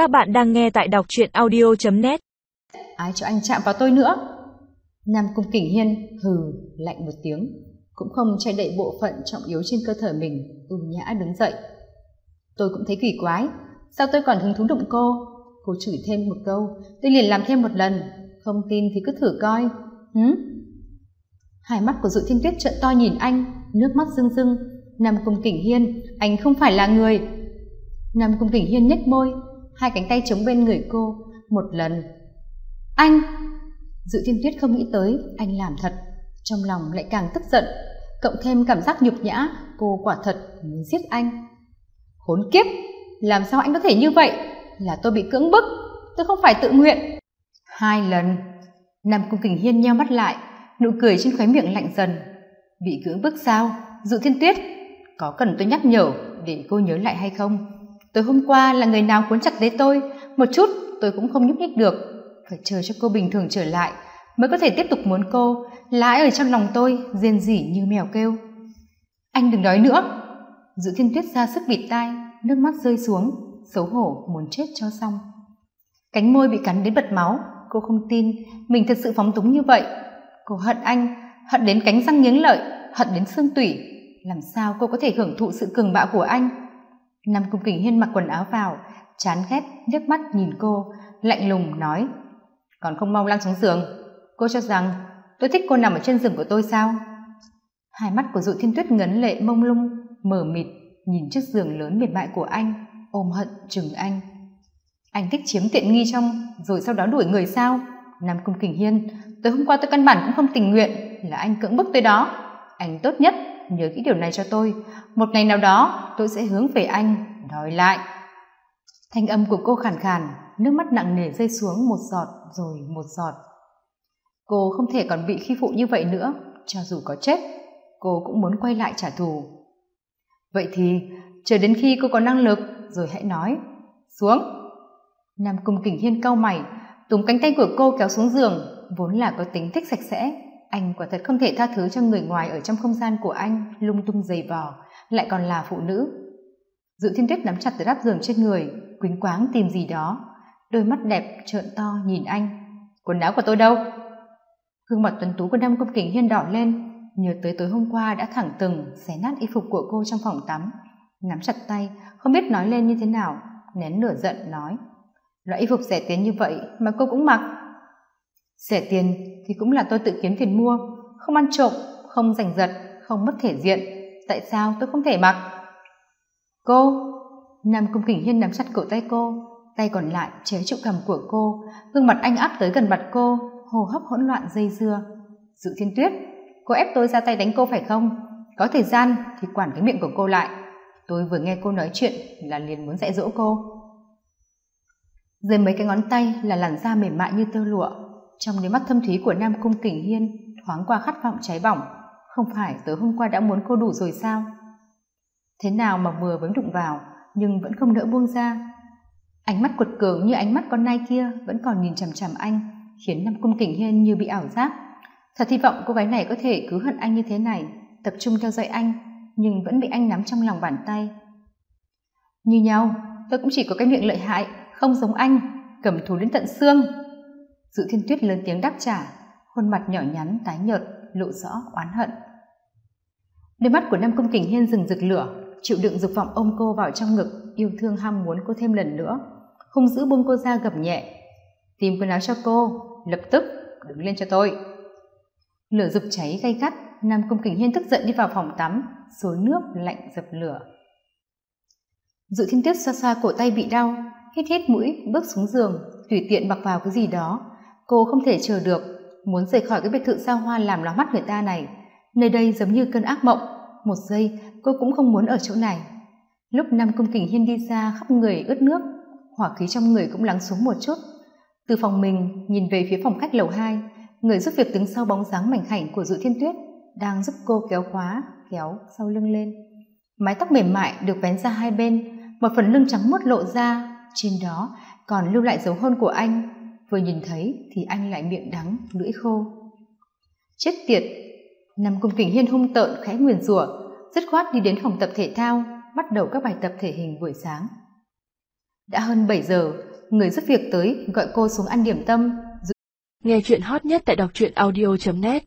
Các bạn đang nghe tại đọc truyện audio.net Ai cho anh chạm vào tôi nữa? Nam Cung Kình Hiên hừ lạnh một tiếng, cũng không che đậy bộ phận trọng yếu trên cơ thể mình, ưu nhã đứng dậy. Tôi cũng thấy kỳ quái, sao tôi còn hứng thú đụng cô? Cô chửi thêm một câu, tôi liền làm thêm một lần, không tin thì cứ thử coi. Hứ? Hai mắt của dự Thiên Tuyết trợn to nhìn anh, nước mắt rưng rưng. Nam Cung Kình Hiên, anh không phải là người. Nam Cung Kình Hiên nhếch môi, hai cánh tay chống bên người cô, một lần. Anh! Dự Thiên Tuyết không nghĩ tới anh làm thật, trong lòng lại càng tức giận, cộng thêm cảm giác nhục nhã, cô quả thật muốn giết anh. Khốn kiếp! Làm sao anh có thể như vậy? Là tôi bị cưỡng bức, tôi không phải tự nguyện. Hai lần, Nam Cung Kình Hiên nheo mắt lại, nụ cười trên khóe miệng lạnh dần. Bị cưỡng bức sao? Dự Thiên Tuyết, có cần tôi nhắc nhở để cô nhớ lại hay không? Tối hôm qua là người nào cuốn chặt lấy tôi, một chút tôi cũng không nhúc nhích được, phải chờ cho cô bình thường trở lại mới có thể tiếp tục muốn cô, lái ở trong lòng tôi rên rỉ như mèo kêu. Anh đừng nói nữa. Dự Thiên Tuyết ra sức bịt tai, nước mắt rơi xuống, xấu hổ muốn chết cho xong. Cánh môi bị cắn đến bật máu, cô không tin mình thật sự phóng túng như vậy. Cô hận anh, hận đến cánh răng nghiến lợi, hận đến xương tủy. Làm sao cô có thể hưởng thụ sự cường bạo của anh? Nam Cung Kình Hiên mặc quần áo vào, chán ghét, liếc mắt nhìn cô, lạnh lùng nói. Còn không mau lăn xuống giường. Cô cho rằng tôi thích cô nằm ở trên giường của tôi sao? Hai mắt của dụ thiên tuyết ngấn lệ mông lung, mờ mịt, nhìn chiếc giường lớn biệt mại của anh, ôm hận chừng anh. Anh thích chiếm tiện nghi trong, rồi sau đó đuổi người sao? Nam Cung Kình Hiên, tối hôm qua tôi căn bản cũng không tình nguyện, là anh cưỡng bức tôi đó. Anh tốt nhất nhớ kỹ điều này cho tôi. Một ngày nào đó, tôi sẽ hướng về anh đòi lại. Thanh âm của cô khàn khàn, nước mắt nặng nề rơi xuống một giọt rồi một giọt. Cô không thể còn bị khi phụ như vậy nữa, cho dù có chết, cô cũng muốn quay lại trả thù. Vậy thì, chờ đến khi cô có năng lực, rồi hãy nói, xuống. Nam cung kình hiên cau mày, túm cánh tay của cô kéo xuống giường, vốn là có tính thích sạch sẽ anh quả thật không thể tha thứ cho người ngoài ở trong không gian của anh, lung tung giày vò, lại còn là phụ nữ. Dự thiên tuyết nắm chặt từ đắp giường trên người, quýnh quáng tìm gì đó. Đôi mắt đẹp trợn to nhìn anh. Quần áo của tôi đâu? Gương mặt tuấn tú của nam công kình hiên đỏ lên. Nhớ tới tối hôm qua đã thẳng từng, xé nát y phục của cô trong phòng tắm. Nắm chặt tay, không biết nói lên như thế nào, nén nửa giận, nói. Loại y phục rẻ tiền như vậy mà cô cũng mặc rẻ tiền thì cũng là tôi tự kiếm tiền mua, không ăn trộm, không giành giật, không mất thể diện. Tại sao tôi không thể mặc? Cô, nam cung kình hiên nắm chặt cổ tay cô, tay còn lại chế trụ cầm của cô, gương mặt anh áp tới gần mặt cô, hô hấp hỗn loạn dây dưa. Dự thiên tuyết, cô ép tôi ra tay đánh cô phải không? Có thời gian thì quản cái miệng của cô lại. Tôi vừa nghe cô nói chuyện là liền muốn dạy dỗ cô. Dưới mấy cái ngón tay là làn da mềm mại như tơ lụa trong đôi mắt thâm thúy của nam cung kình hiên, thoáng qua khát vọng cháy bỏng, không phải tối hôm qua đã muốn cô đủ rồi sao? Thế nào mà vừa mới đụng vào, nhưng vẫn không nỡ buông ra. Ánh mắt quật cường như ánh mắt con nai kia vẫn còn nhìn chằm chằm anh, khiến nam cung kình hiên như bị ảo giác. Thật hy vọng cô gái này có thể cứ hận anh như thế này, tập trung theo dõi anh, nhưng vẫn bị anh nắm trong lòng bàn tay. Như nhau, tôi cũng chỉ có cái miệng lợi hại, không giống anh, cầm thú đến tận xương dự thiên tuyết lớn tiếng đáp trả, khuôn mặt nhỏ nhắn, tái nhợt, lộ rõ oán hận. Đôi mắt của nam công kình hiên rừng rực lửa, chịu đựng dục vọng ôm cô vào trong ngực, yêu thương ham muốn cô thêm lần nữa, Không giữ buông cô ra gầm nhẹ. Tìm quần áo cho cô, lập tức đứng lên cho tôi. Lửa dục cháy gay gắt, nam công kình hiên tức giận đi vào phòng tắm, xối nước lạnh dập lửa. Dự thiên tuyết xoa xoa cổ tay bị đau, hít hít mũi, bước xuống giường, tùy tiện mặc vào cái gì đó cô không thể chờ được, muốn rời khỏi cái biệt thự xa hoa làm lóa mắt người ta này. Nơi đây giống như cơn ác mộng. Một giây, cô cũng không muốn ở chỗ này. Lúc năm công kình hiên đi ra khắp người ướt nước, hỏa khí trong người cũng lắng xuống một chút. Từ phòng mình, nhìn về phía phòng khách lầu hai, người giúp việc đứng sau bóng dáng mảnh khảnh của dự thiên tuyết, đang giúp cô kéo khóa, kéo sau lưng lên. Mái tóc mềm mại được vén ra hai bên, một phần lưng trắng muốt lộ ra. Trên đó còn lưu lại dấu hôn của anh vừa nhìn thấy thì anh lại miệng đắng, lưỡi khô. Chết tiệt! Nằm cùng kình hiên hung tợn khẽ nguyền rủa, dứt khoát đi đến phòng tập thể thao, bắt đầu các bài tập thể hình buổi sáng. Đã hơn bảy giờ, người giúp việc tới gọi cô xuống ăn điểm tâm. Nghe chuyện hot nhất tại đọc truyện audio.net